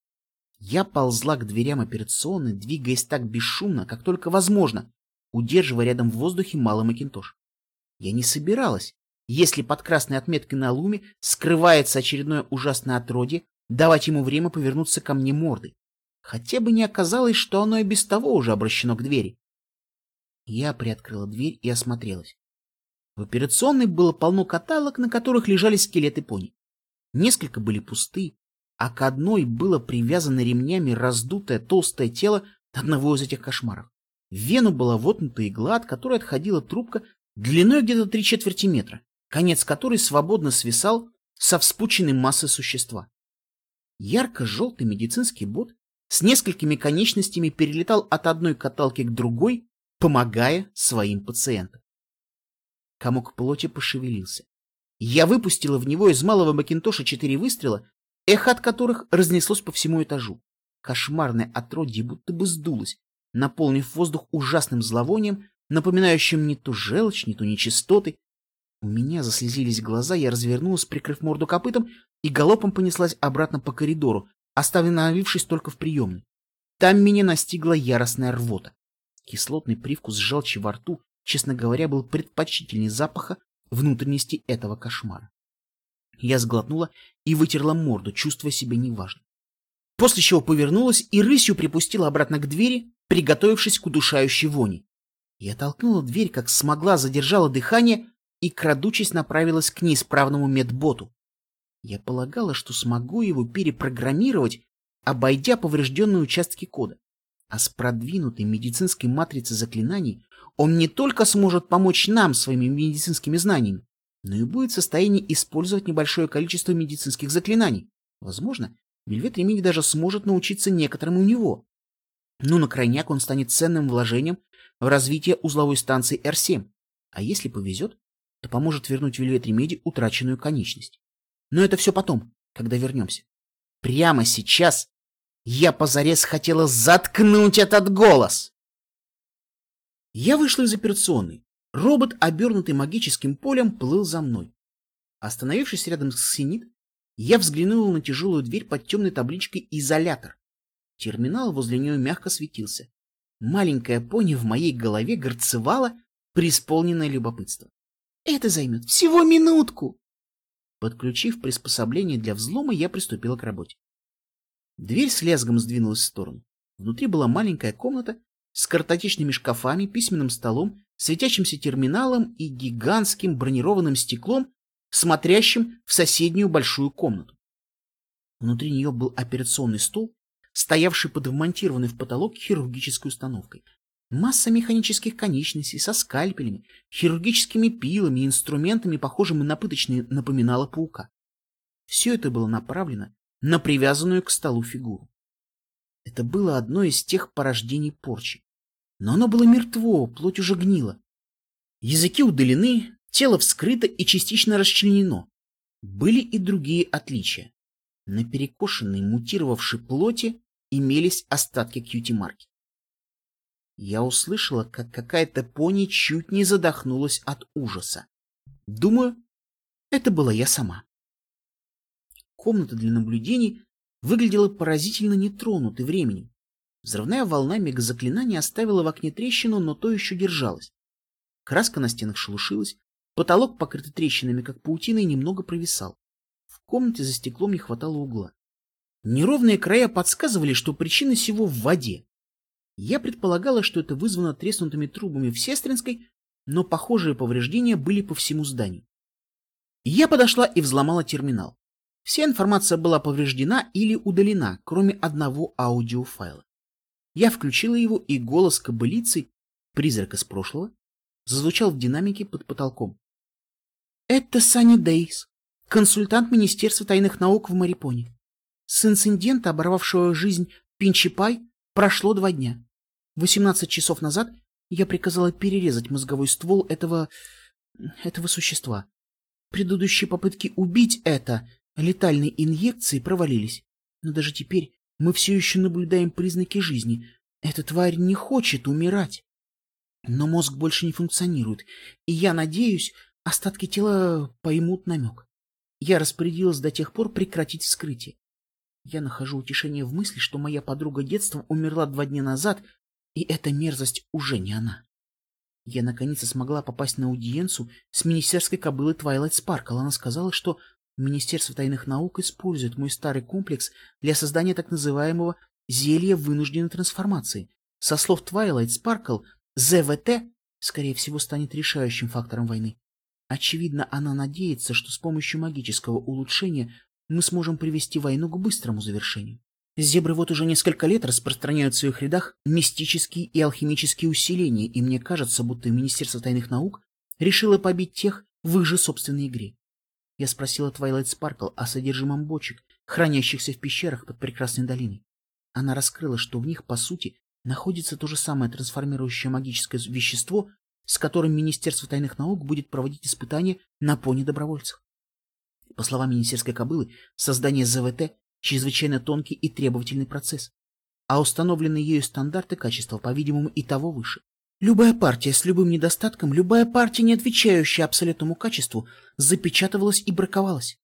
Я ползла к дверям операционной, двигаясь так бесшумно, как только возможно, удерживая рядом в воздухе малый макинтош. Я не собиралась, если под красной отметкой на луме скрывается очередное ужасное отродье, давать ему время повернуться ко мне мордой. Хотя бы не оказалось, что оно и без того уже обращено к двери. Я приоткрыла дверь и осмотрелась. В операционной было полно каталог, на которых лежали скелеты пони. Несколько были пусты, а к одной было привязано ремнями раздутое толстое тело одного из этих кошмаров. В вену была воткнута игла, от которой отходила трубка длиной где-то три четверти метра, конец которой свободно свисал со вспученной массой существа. Ярко-желтый медицинский бот с несколькими конечностями перелетал от одной каталки к другой, помогая своим пациентам. Комок плоти пошевелился. Я выпустила в него из малого макинтоша четыре выстрела, эхо от которых разнеслось по всему этажу. Кошмарное отродье будто бы сдулось, наполнив воздух ужасным зловонием, напоминающим не то желчь, не то нечистоты. У меня заслезились глаза, я развернулась, прикрыв морду копытом, и галопом понеслась обратно по коридору, остановившись только в приемной. Там меня настигла яростная рвота. Кислотный привкус желчи во рту, честно говоря, был предпочтительнее запаха внутренности этого кошмара. Я сглотнула и вытерла морду, чувствуя себя неважно. После чего повернулась и рысью припустила обратно к двери, приготовившись к удушающей вони. Я толкнула дверь, как смогла, задержала дыхание и, крадучись, направилась к неисправному медботу. Я полагала, что смогу его перепрограммировать, обойдя поврежденные участки кода. А с продвинутой медицинской матрицей заклинаний он не только сможет помочь нам своими медицинскими знаниями, но и будет в состоянии использовать небольшое количество медицинских заклинаний. Возможно, Вельвет Ремини даже сможет научиться некоторым у него. Ну, на крайняк он станет ценным вложением в развитие узловой станции Р-7. А если повезет, то поможет вернуть Вельвет Ремеди утраченную конечность. Но это все потом, когда вернемся. Прямо сейчас я позарез хотела заткнуть этот голос. Я вышла из операционной. Робот, обернутый магическим полем, плыл за мной. Остановившись рядом с Синит, я взглянула на тяжелую дверь под темной табличкой «Изолятор». Терминал возле нее мягко светился. Маленькая пони в моей голове горцевала, преисполненное любопытство. «Это займет всего минутку!» Подключив приспособление для взлома, я приступила к работе. Дверь с лязгом сдвинулась в сторону. Внутри была маленькая комната с картотечными шкафами, письменным столом, светящимся терминалом и гигантским бронированным стеклом, смотрящим в соседнюю большую комнату. Внутри нее был операционный стол, стоявший под вмонтированной в потолок хирургической установкой. Масса механических конечностей со скальпелями, хирургическими пилами и инструментами, похожими на пыточные, напоминало паука. Все это было направлено на привязанную к столу фигуру. Это было одно из тех порождений порчи. Но оно было мертво, плоть уже гнила. Языки удалены, тело вскрыто и частично расчленено. Были и другие отличия. На перекошенной мутировавшей плоти имелись остатки кьюти-марки. Я услышала, как какая-то пони чуть не задохнулась от ужаса. Думаю, это была я сама. Комната для наблюдений выглядела поразительно нетронутой временем. Взрывная волна мегазаклинания оставила в окне трещину, но то еще держалась. Краска на стенах шелушилась, потолок, покрытый трещинами, как паутиной, немного провисал. В комнате за стеклом не хватало угла. Неровные края подсказывали, что причина всего в воде. Я предполагала, что это вызвано треснутыми трубами в Сестринской, но похожие повреждения были по всему зданию. Я подошла и взломала терминал. Вся информация была повреждена или удалена, кроме одного аудиофайла. Я включила его, и голос кобылицы, призрак из прошлого, зазвучал в динамике под потолком. «Это Санни Дейс, консультант Министерства тайных наук в Марипоне. С инцидента, оборвавшего жизнь Пинчи Пай, прошло два дня. Восемнадцать часов назад я приказала перерезать мозговой ствол этого... этого существа. Предыдущие попытки убить это летальной инъекции провалились. Но даже теперь мы все еще наблюдаем признаки жизни. Эта тварь не хочет умирать. Но мозг больше не функционирует, и я надеюсь, остатки тела поймут намек. Я распорядилась до тех пор прекратить вскрытие. Я нахожу утешение в мысли, что моя подруга детства умерла два дня назад, и эта мерзость уже не она. Я наконец смогла попасть на аудиенцию с министерской кобылой Твайлайт Спаркл. Она сказала, что Министерство тайных наук использует мой старый комплекс для создания так называемого зелья вынужденной трансформации. Со слов Твайлайт Спаркл, ЗВТ, скорее всего, станет решающим фактором войны. Очевидно, она надеется, что с помощью магического улучшения мы сможем привести войну к быстрому завершению. Зебры вот уже несколько лет распространяют в своих рядах мистические и алхимические усиления, и мне кажется, будто Министерство тайных наук решило побить тех в их же собственной игре. Я спросила Твайлайт Спаркл о содержимом бочек, хранящихся в пещерах под Прекрасной долиной. Она раскрыла, что в них, по сути, находится то же самое трансформирующее магическое вещество, с которым Министерство тайных наук будет проводить испытания на пони-добровольцах. По словам министерской кобылы, создание ЗВТ – чрезвычайно тонкий и требовательный процесс, а установленные ею стандарты качества, по-видимому, и того выше. Любая партия с любым недостатком, любая партия, не отвечающая абсолютному качеству, запечатывалась и браковалась.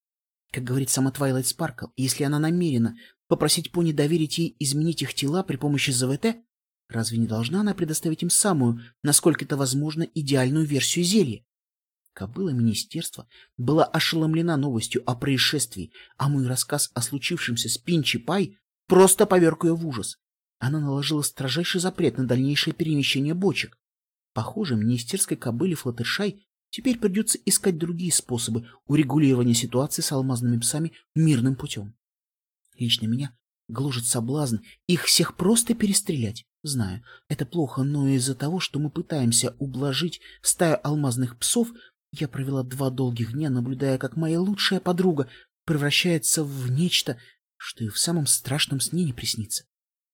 Как говорит сама Твайлайт Спаркл, если она намерена попросить пони доверить ей изменить их тела при помощи ЗВТ, разве не должна она предоставить им самую, насколько это возможно, идеальную версию зелья? Кобыла министерства была ошеломлена новостью о происшествии, а мой рассказ о случившемся с Пинчи Пай просто поверг ее в ужас. Она наложила строжайший запрет на дальнейшее перемещение бочек. Похоже, министерской кобыле Флаттершай теперь придется искать другие способы урегулирования ситуации с алмазными псами мирным путем. Лично меня гложет соблазн их всех просто перестрелять. Знаю, это плохо, но из-за того, что мы пытаемся ублажить стаю алмазных псов, я провела два долгих дня, наблюдая, как моя лучшая подруга превращается в нечто, что и в самом страшном сне не приснится.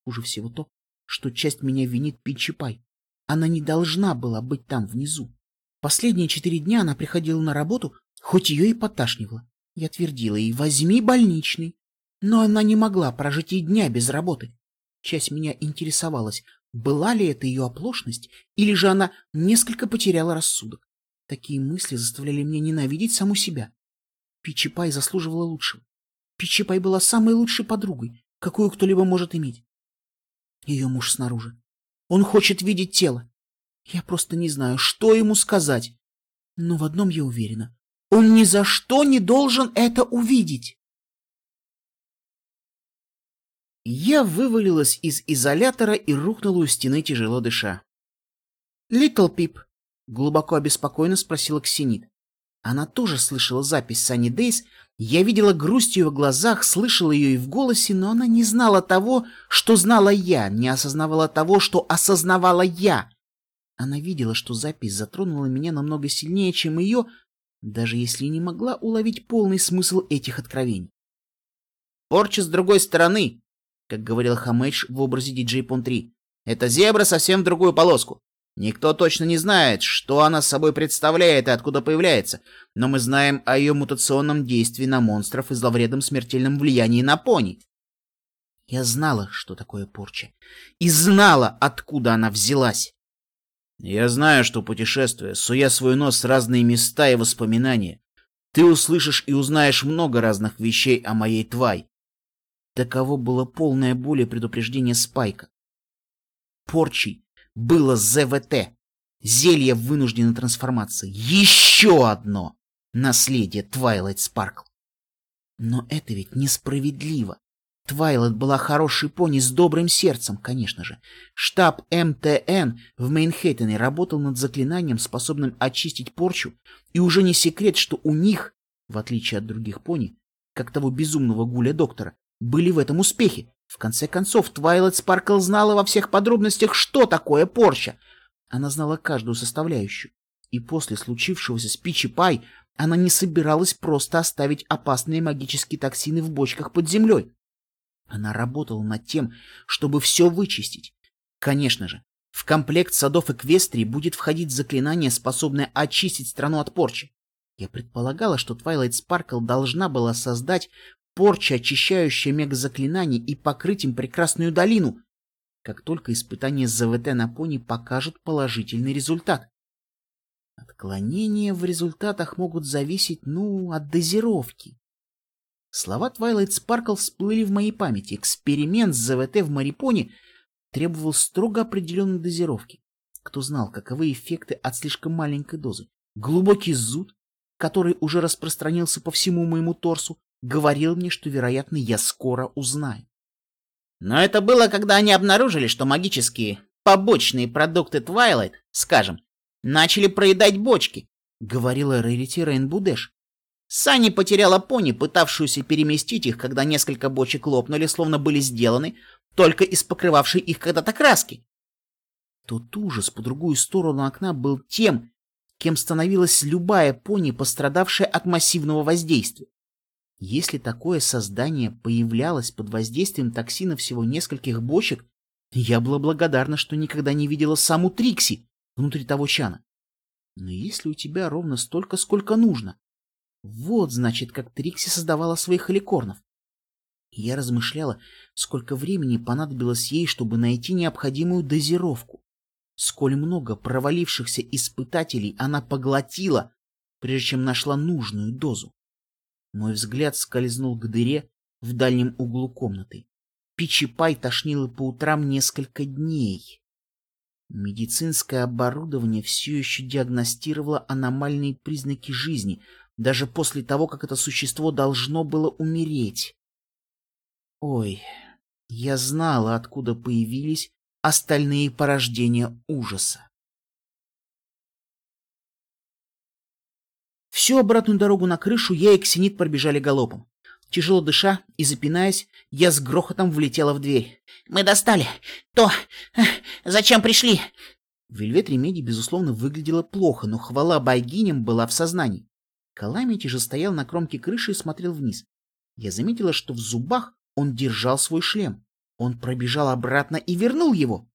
Хуже всего то, что часть меня винит Пинчи Пай. Она не должна была быть там внизу. Последние четыре дня она приходила на работу, хоть ее и поташнивало. Я твердила ей «возьми больничный». Но она не могла прожить и дня без работы. Часть меня интересовалась, была ли это ее оплошность, или же она несколько потеряла рассудок. Такие мысли заставляли меня ненавидеть саму себя. Пичипай заслуживала лучшего. Пичипай была самой лучшей подругой, какую кто-либо может иметь. Ее муж снаружи. Он хочет видеть тело. Я просто не знаю, что ему сказать. Но в одном я уверена. Он ни за что не должен это увидеть. Я вывалилась из изолятора и рухнула у стены, тяжело дыша. «Литл Пип», — глубоко обеспокоенно спросила Ксенит. Она тоже слышала запись Санни Дейс, я видела грусть в ее глазах, слышала ее и в голосе, но она не знала того, что знала я, не осознавала того, что осознавала я. Она видела, что запись затронула меня намного сильнее, чем ее, даже если не могла уловить полный смысл этих откровений. «Порча с другой стороны», как говорил Хамэдж в образе диджей Пон 3. «Это зебра совсем в другую полоску. Никто точно не знает, что она собой представляет и откуда появляется, но мы знаем о ее мутационном действии на монстров и зловредном смертельном влиянии на пони. Я знала, что такое порча, и знала, откуда она взялась. Я знаю, что путешествуя, суя свой нос в разные места и воспоминания, ты услышишь и узнаешь много разных вещей о моей твай. Таково было полное боли предупреждение Спайка. Порчей было ЗВТ. Зелье вынужденной трансформации. Еще одно наследие Твайлайт Спаркл. Но это ведь несправедливо. Твайлайт была хорошей пони с добрым сердцем, конечно же. Штаб МТН в Мейнхэттене работал над заклинанием, способным очистить порчу, и уже не секрет, что у них, в отличие от других пони, как того безумного гуля-доктора, были в этом успехи. В конце концов, Твайлайт Спаркл знала во всех подробностях, что такое порча. Она знала каждую составляющую. И после случившегося с Пинки Пай она не собиралась просто оставить опасные магические токсины в бочках под землей. Она работала над тем, чтобы все вычистить. Конечно же, в комплект садов Эквестрии будет входить заклинание, способное очистить страну от порчи. Я предполагала, что Твайлайт Спаркл должна была создать порча, очищающая мегазаклинаний и покрыть им прекрасную долину, как только испытание ЗВТ на пони покажет положительный результат. Отклонения в результатах могут зависеть, ну, от дозировки. Слова Twilight Sparkle всплыли в моей памяти. Эксперимент с ЗВТ в Марипоне требовал строго определенной дозировки. Кто знал, каковы эффекты от слишком маленькой дозы. Глубокий зуд, который уже распространился по всему моему торсу, говорил мне, что, вероятно, я скоро узнаю. Но это было, когда они обнаружили, что магические побочные продукты Twilight, скажем, начали проедать бочки, говорила Рарити Рейнбудеш. Сани потеряла пони, пытавшуюся переместить их, когда несколько бочек лопнули, словно были сделаны только из покрывавшей их когда-то краски. Тот ужас по другую сторону окна был тем, кем становилась любая пони, пострадавшая от массивного воздействия. Если такое создание появлялось под воздействием токсина всего нескольких бочек, я была благодарна, что никогда не видела саму Трикси внутри того чана. Но если у тебя ровно столько, сколько нужно, вот, значит, как Трикси создавала своих аликорнов. Я размышляла, сколько времени понадобилось ей, чтобы найти необходимую дозировку. Сколь много провалившихся испытателей она поглотила, прежде чем нашла нужную дозу. Мой взгляд скользнул к дыре в дальнем углу комнаты. Пичи Пай тошнило по утрам несколько дней. Медицинское оборудование все еще диагностировало аномальные признаки жизни, даже после того, как это существо должно было умереть. Ой, я знала, откуда появились остальные порождения ужаса. Всю обратную дорогу на крышу я и Ксенит пробежали галопом. Тяжело дыша и запинаясь, я с грохотом влетела в дверь. «Мы достали! То... Зачем пришли?» Вельвет Ремеди, безусловно, выглядела плохо, но хвала богиням была в сознании. Каламити же стоял на кромке крыши и смотрел вниз. Я заметила, что в зубах он держал свой шлем. Он пробежал обратно и вернул его.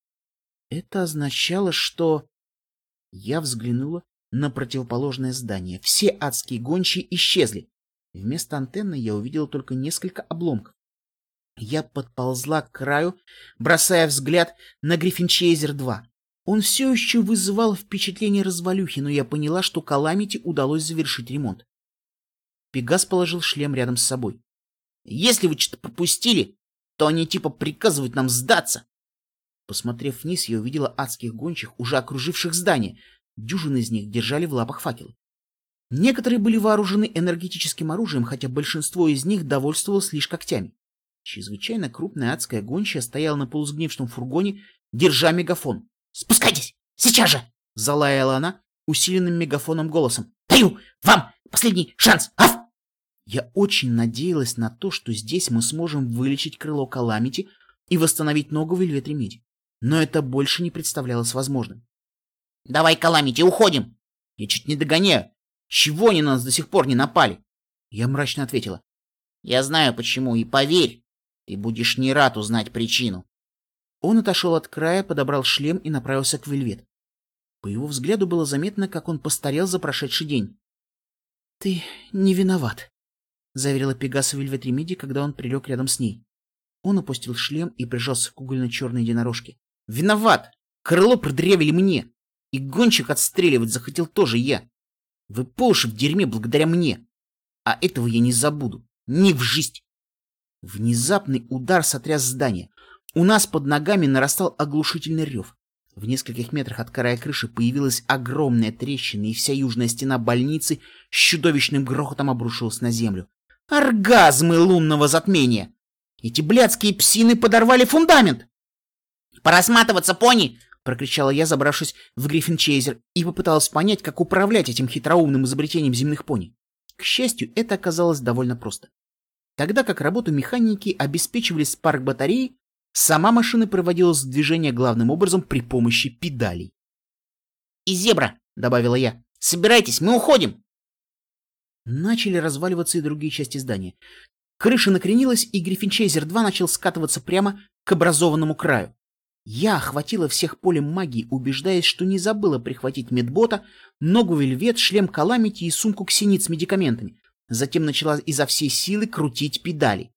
Это означало, что... Я взглянула на противоположное здание. Все адские гончие исчезли. Вместо антенны я увидела только несколько обломков. Я подползла к краю, бросая взгляд на Гриффинчейзер-2. Он все еще вызывал впечатление развалюхи, но я поняла, что Каламити удалось завершить ремонт. Пегас положил шлем рядом с собой. «Если вы что-то пропустили, то они типа приказывают нам сдаться!» Посмотрев вниз, я увидела адских гончих, уже окруживших здание. Дюжины из них держали в лапах факелы. Некоторые были вооружены энергетическим оружием, хотя большинство из них довольствовалось лишь когтями. Чрезвычайно крупная адская гончая стояла на полусгнившем фургоне, держа мегафон. «Спускайтесь! Сейчас же!» — залаяла она усиленным мегафоном голосом. «Даю вам последний шанс! Аф!» Я очень надеялась на то, что здесь мы сможем вылечить крыло Каламити и восстановить ногу Вельвет Ремеди. Но это больше не представлялось возможным. Давай, Каламити, уходим. Я чуть не догоняю. Чего они на нас до сих пор не напали? Я мрачно ответила. Я знаю почему, и поверь, ты будешь не рад узнать причину. Он отошел от края, подобрал шлем и направился к Вельвет. По его взгляду было заметно, как он постарел за прошедший день. — Ты не виноват, — заверила Пегаса Вельвет Ремиди, когда он прилег рядом с ней. Он опустил шлем и прижался к угольно-черной единорожке. — Виноват! Крыло продревили мне! И гонщик отстреливать захотел тоже я. Вы по уши в дерьме благодаря мне. А этого я не забуду. Ни в жизнь. Внезапный удар сотряс здание. У нас под ногами нарастал оглушительный рев. В нескольких метрах от края крыши появилась огромная трещина, и вся южная стена больницы с чудовищным грохотом обрушилась на землю. Оргазмы лунного затмения! Эти блядские псины подорвали фундамент! «Пора сматываться, пони!» — прокричала я, забравшись в Гриффин-Чейзер, и попыталась понять, как управлять этим хитроумным изобретением земных пони. К счастью, это оказалось довольно просто. Тогда как работу механики обеспечивали спарк батареи, сама машина проводилась в движение главным образом при помощи педалей. «И зебра!» — добавила я. «Собирайтесь, мы уходим!» Начали разваливаться и другие части здания. Крыша накренилась, и Гриффинчейзер-2 начал скатываться прямо к образованному краю. Я охватила всех полем магии, убеждаясь, что не забыла прихватить медбота, ногу вельвет, шлем каламити и сумку ксенит с медикаментами. Затем начала изо всей силы крутить педали.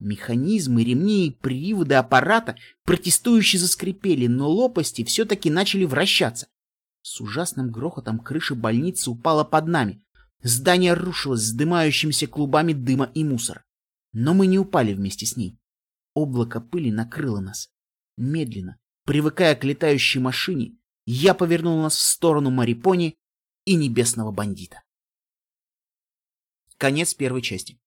Механизмы, ремни и приводы аппарата протестующе заскрипели, но лопасти все-таки начали вращаться. С ужасным грохотом крыша больницы упала под нами. Здание рушилось с дымающимися клубами дыма и мусора. Но мы не упали вместе с ней. Облако пыли накрыло нас. Медленно, привыкая к летающей машине, я повернул нас в сторону Марипони и небесного бандита. Конец первой части.